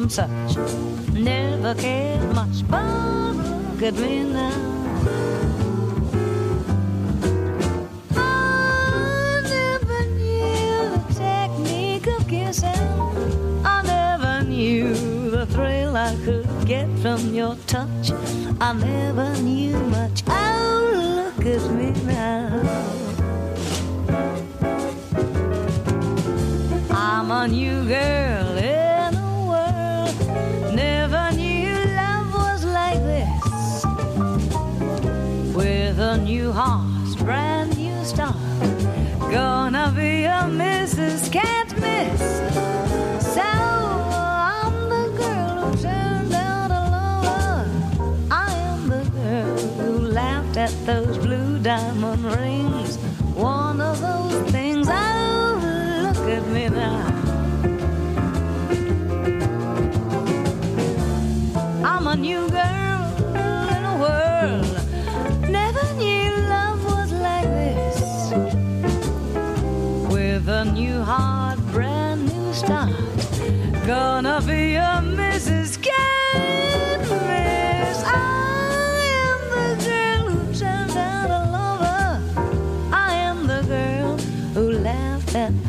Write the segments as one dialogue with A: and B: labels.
A: and such. Never cared much, but look at me now. I never knew the technique of kissing. I never knew the thrill I could get from your touch. I never knew much. Oh, look at me now. I'm a new girl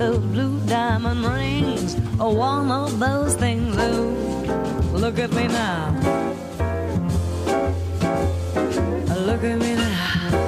A: those blue diamond rings. Oh, one of those things. Oh, look at me now. Look at me now.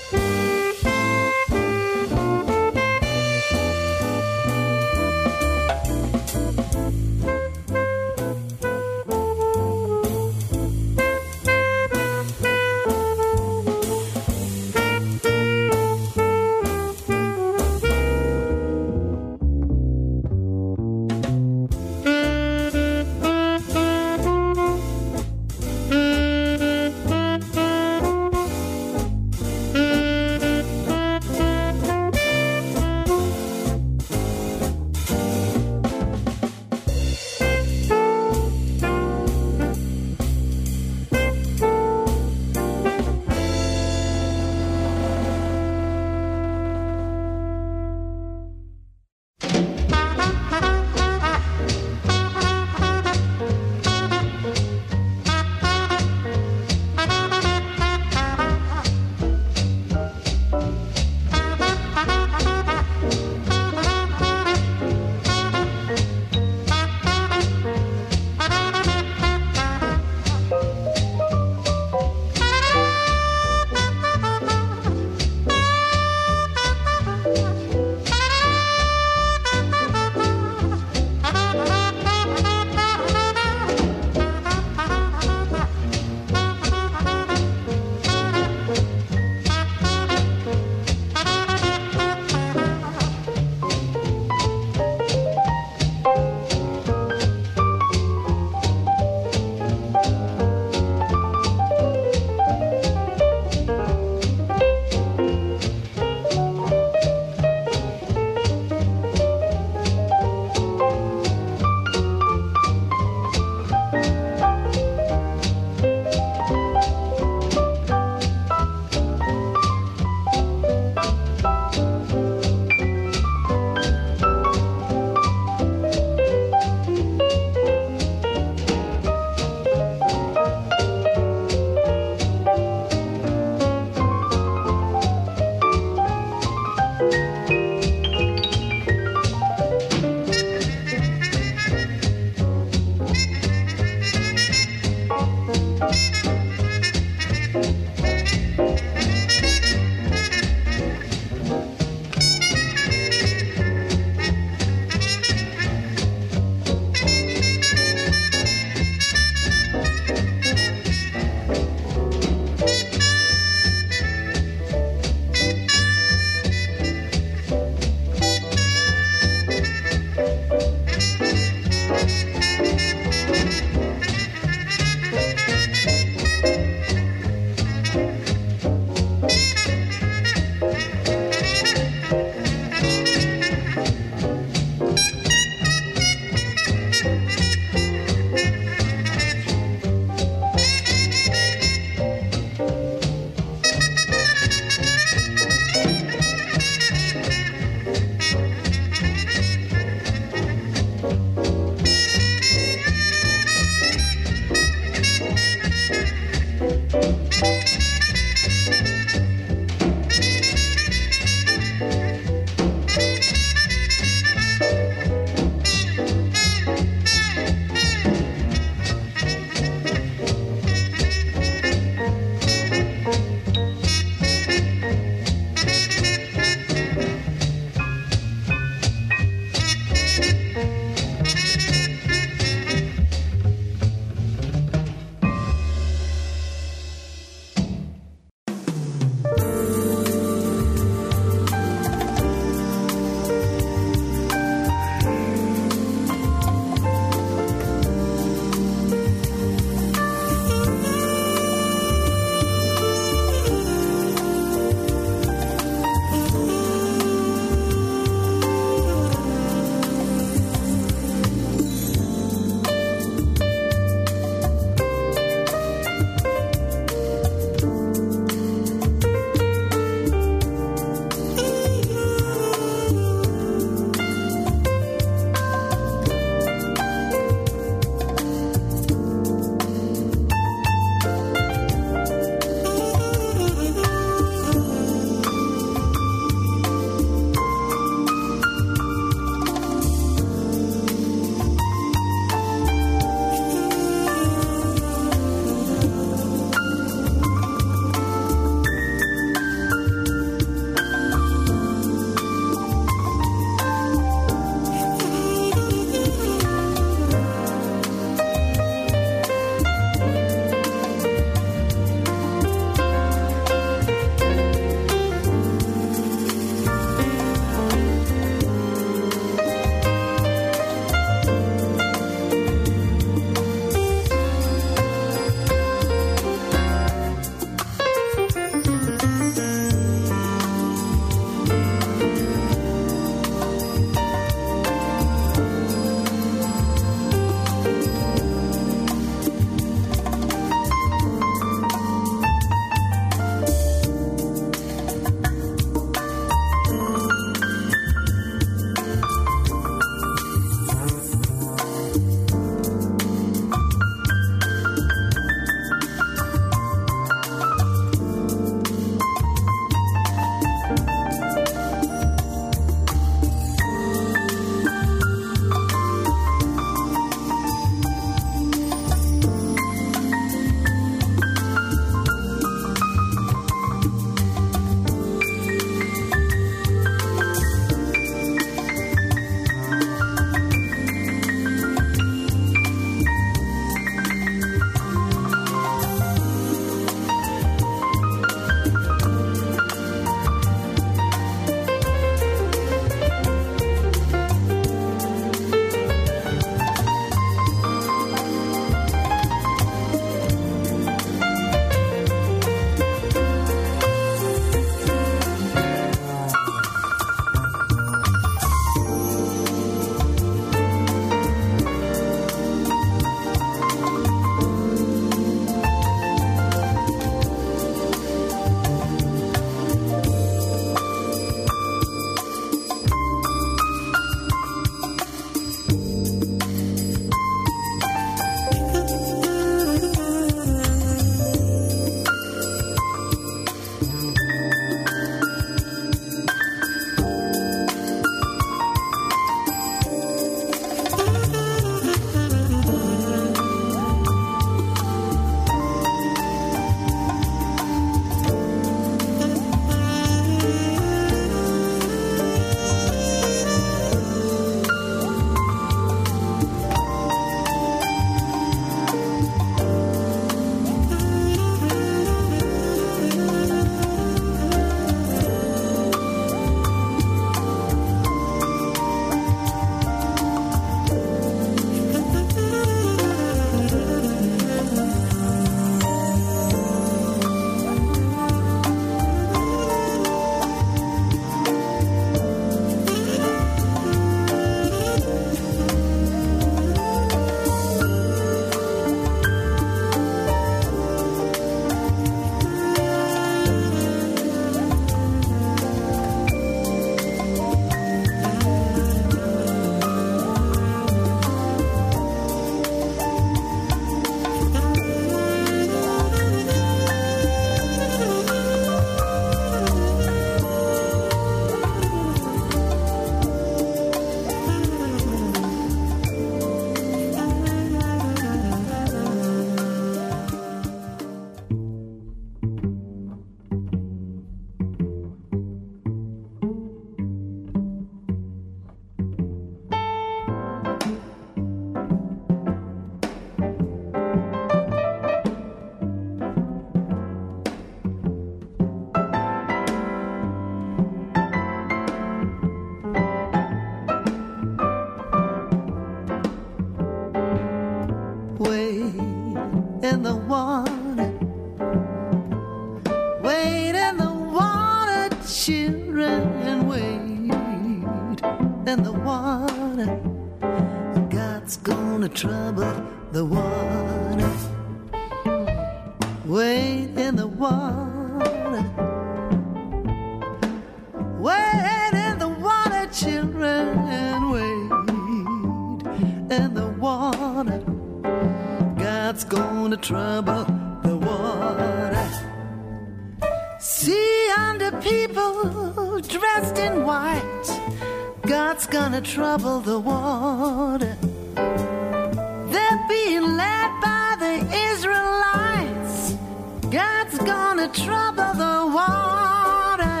B: Trouble the water.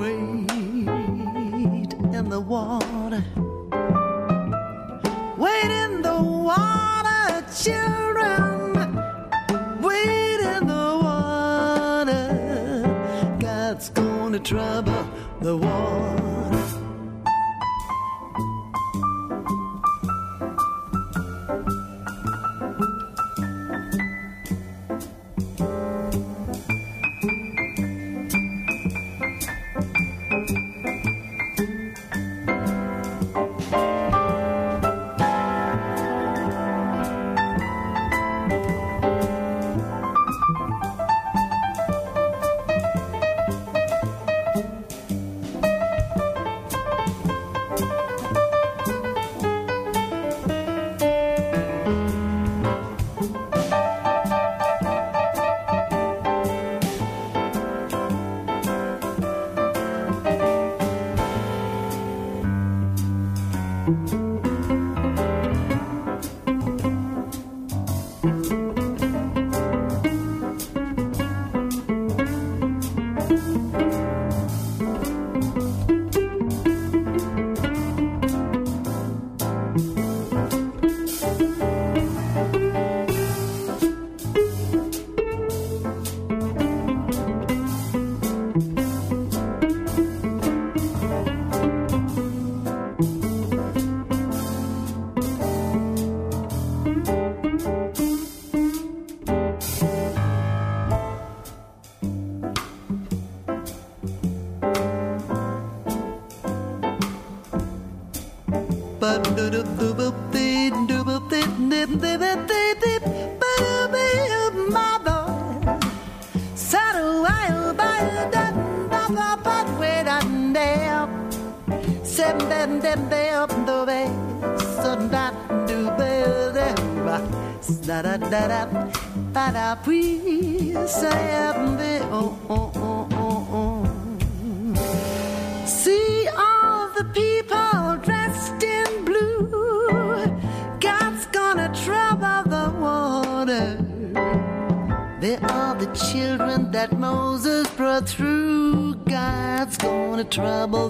B: Wait in the water. Wait in the water, children. Wait in the water. God's gonna trouble the water. Da da ba da puis oh oh oh oh oh. See all the people dressed in blue. God's gonna trouble the water. They are the children that Moses brought through. God's gonna trouble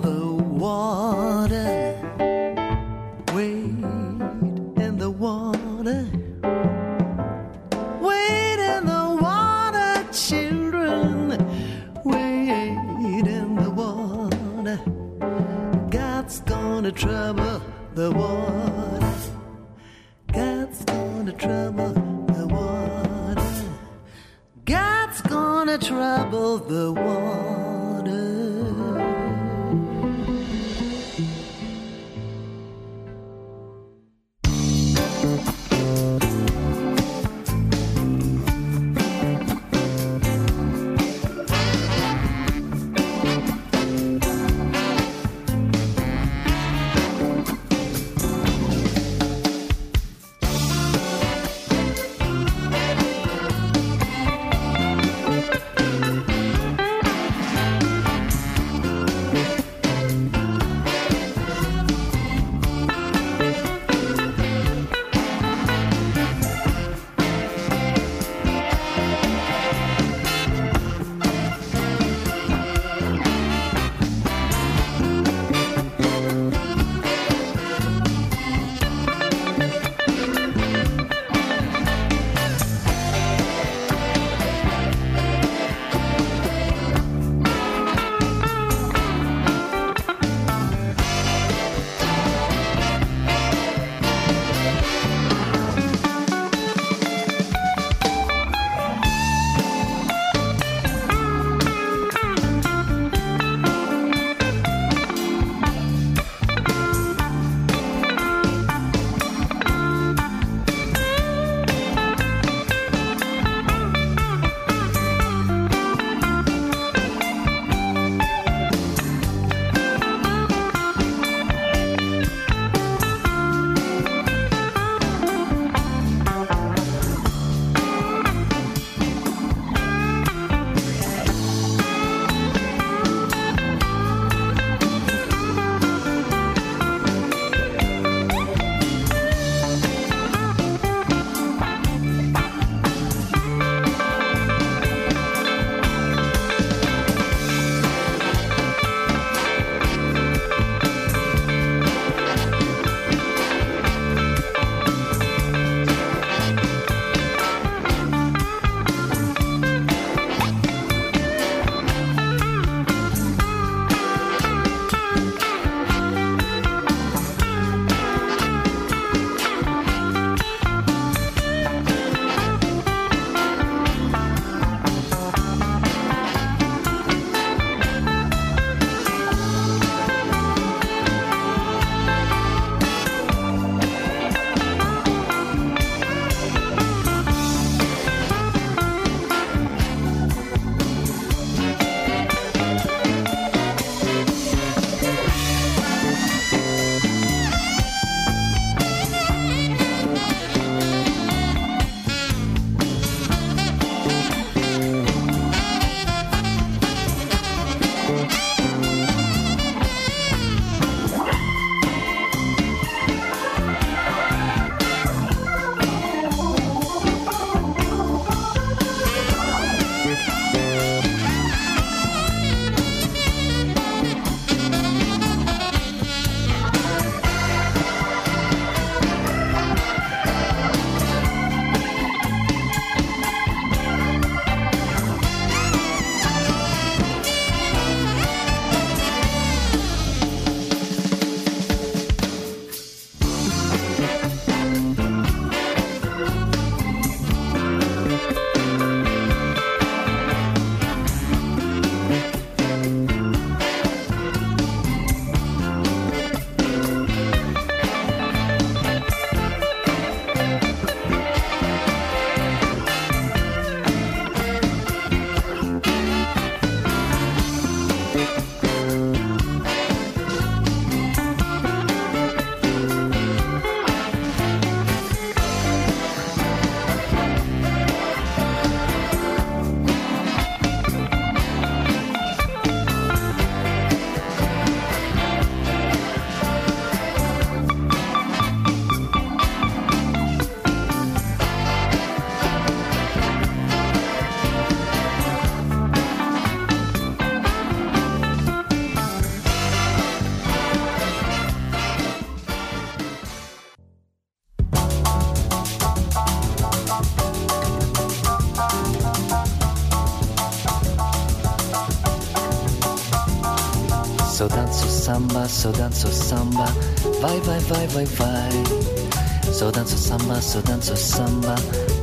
A: samba, só danço samba.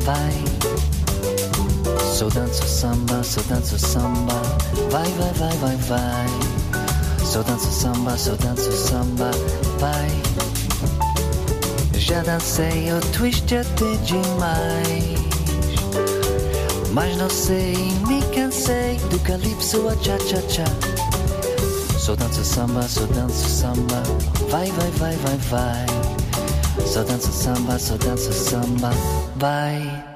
A: Vai. Só danço samba, só danço samba. Vai, vai, vai, vai, vai. Só danço samba, só danço samba. Vai. Já dancei o twist até demais. Mas não sei, me cansei do calypso a cha-cha-cha. Só danço samba, só danço samba. Vai, vai, vai, vai, vai. Só danço samba, só danço samba. Vai.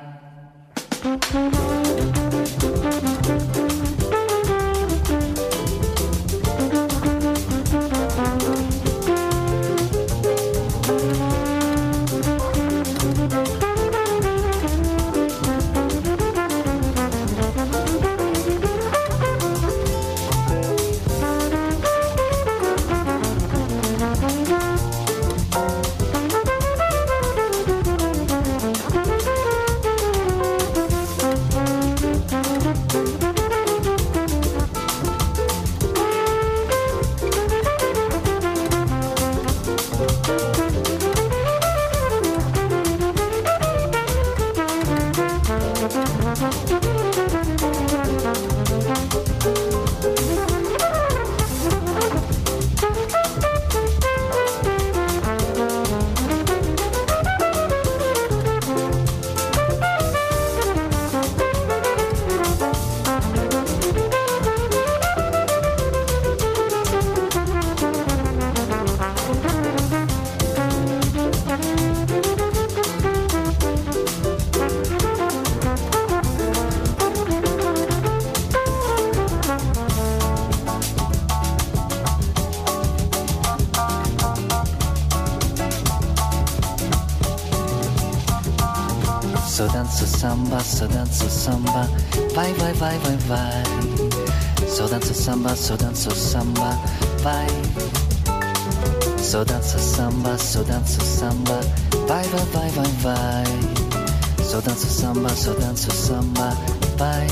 A: Samba, só danço samba. Vai, vai, vai, vai, vai. Só danço samba, só danço samba. Vai.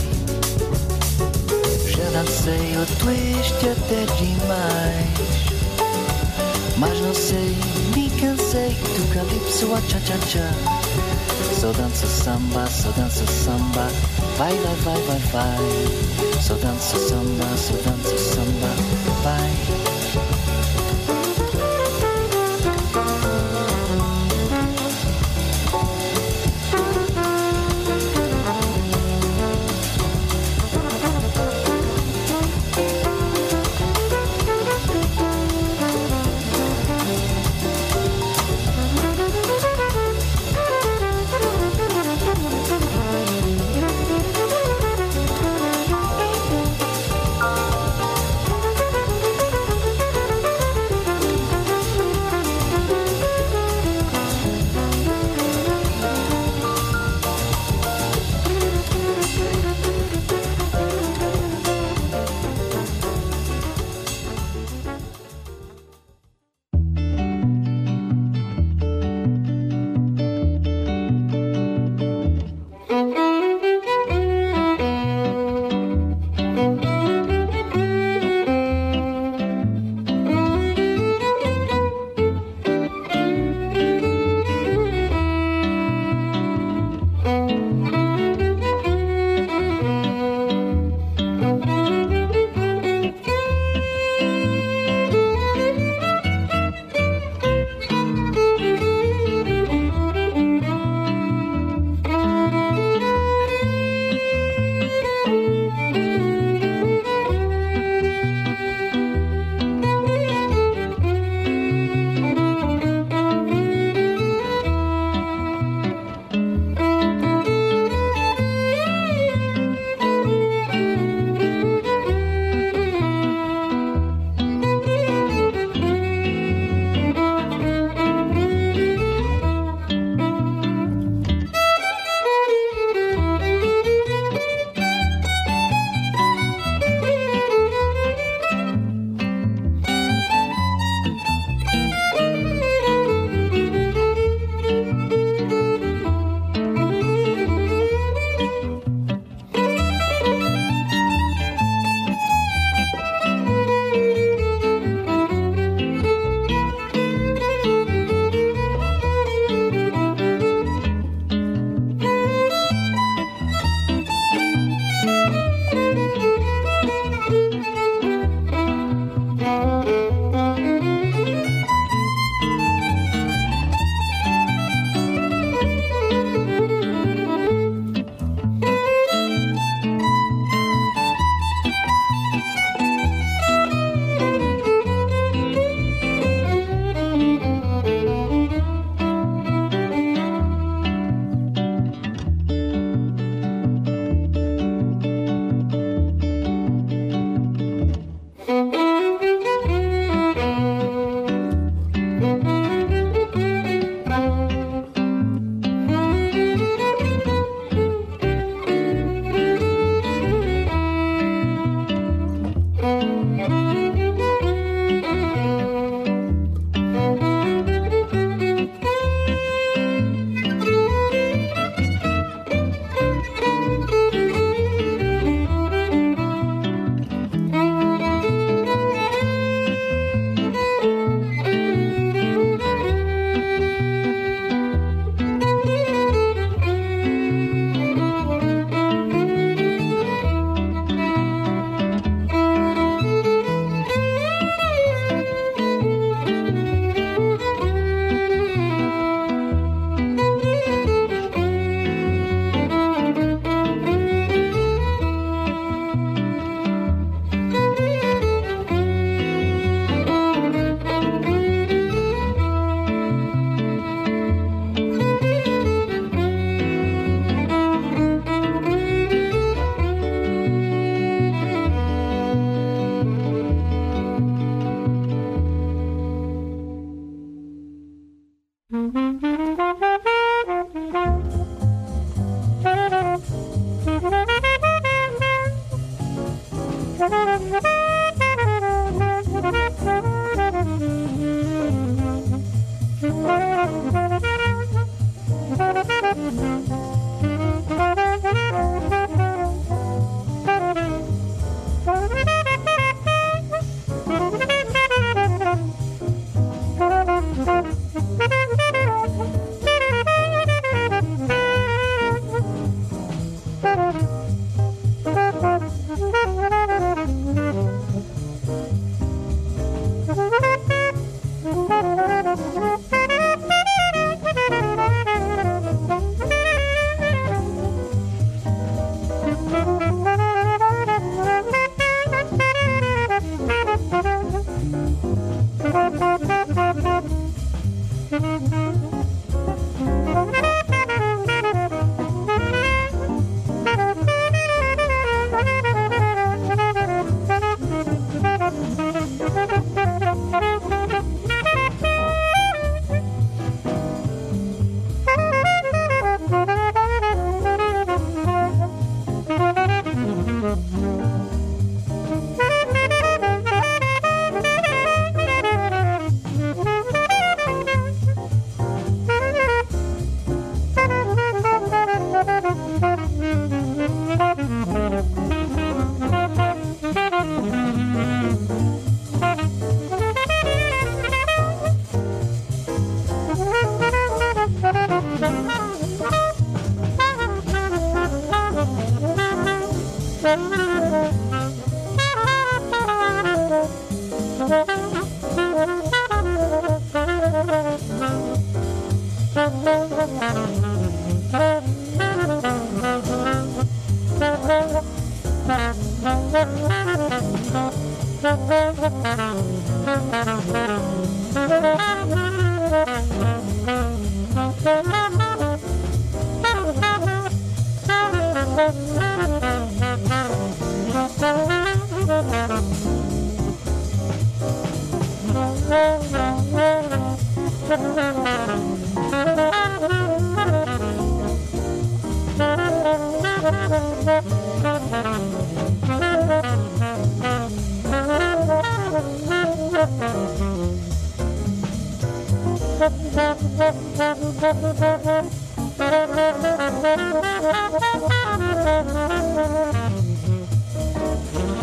A: Já dancei o twist até demais. Mas não sei, me cansei do calypso a cha-cha-cha. Só dança samba, só dança samba. Vai, vai, vai, vai, vai. Só dança samba, só dança samba. Vai.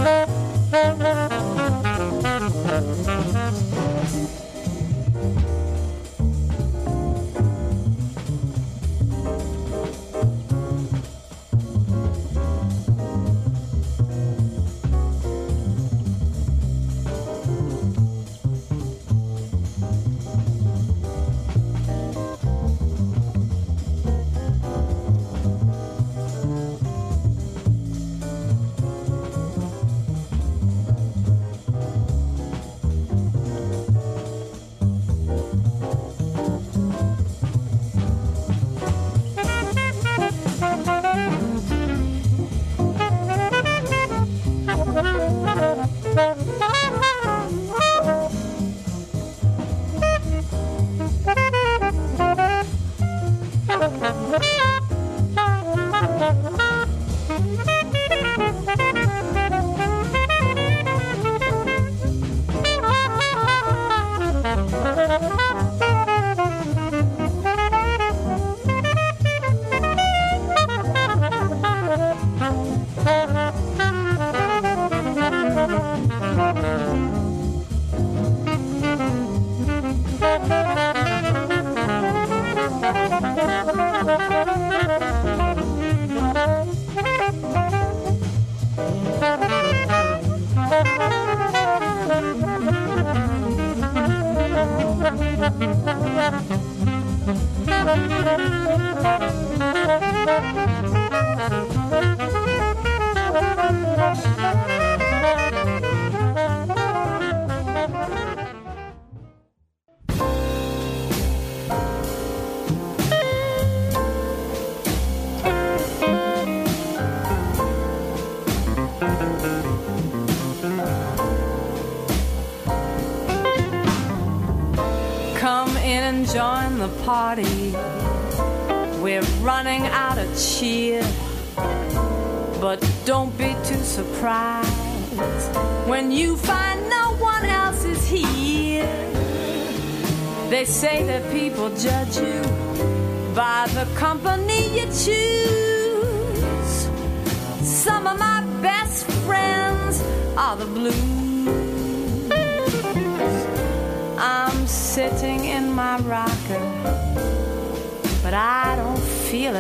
C: Come Thank you.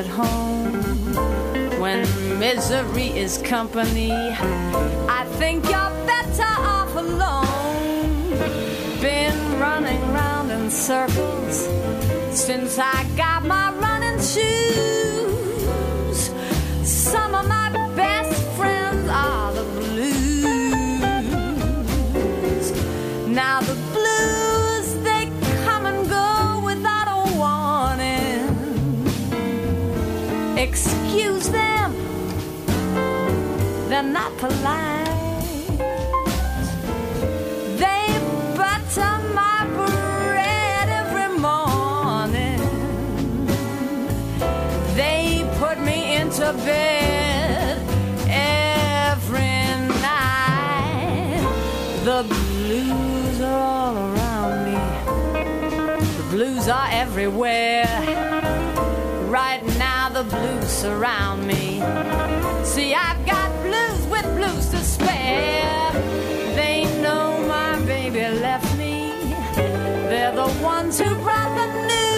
C: At home. When misery is company, I think you're better off alone. Been running round in circles since I got my they're not polite. They butter my bread every morning. They put me into bed every night. The blues are all around me. The blues are everywhere. Right now, the blues surround me. See, I've got blues to spare. They know my baby left me. They're the ones who brought the news.